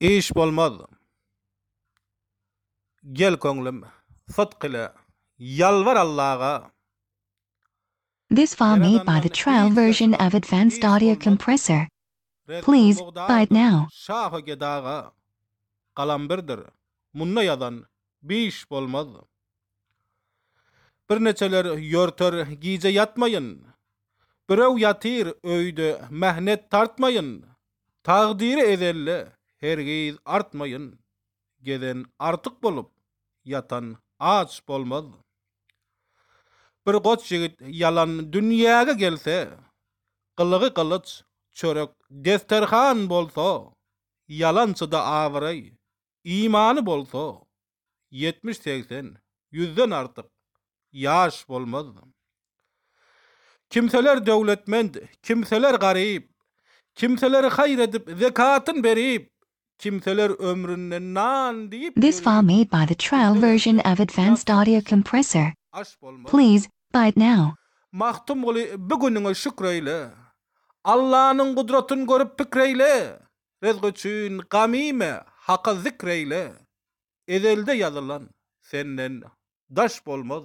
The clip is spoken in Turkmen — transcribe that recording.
Iş bolmaz. Gel köňlüm, sytk ile, ýalbar Allaga. This file made by the trial version of advanced audio compressor. Please, buy it now. Şaho gedaga. Galambirdir. Munda ýazan Biş bolmaz. Birneçeler ýörter gije ýatmaýyn, Birew ýatyr öýde mähnet tartmaýyn, Tagdyry ezelde hergiz artmaýyn, Gezen artyk bolup, ýatan aç bolmaz. Bir goç ýigit ýalan dünýäge gelse, Gylygy gylyç, çörek desterhan bolsa, Ýalançyda abraý, Imany bolsa, ýetmiş-segsen, ýüzden artyk ýaş bolmaz. Kimseler döwletmend, kimseler garyp, kimseler haýyr edip, zekatyn berip, kimseler ömründe nan diýip This file made by the trial version of advanced audio compressor. Please buy it now. Magtymguly bu günüňe şükreýle. Allanyň gudratyn görüp pikreýle. Özge üçin gam iýme, Haka zikr eýle. Ezelde ýazylan, senden daş bolmaz.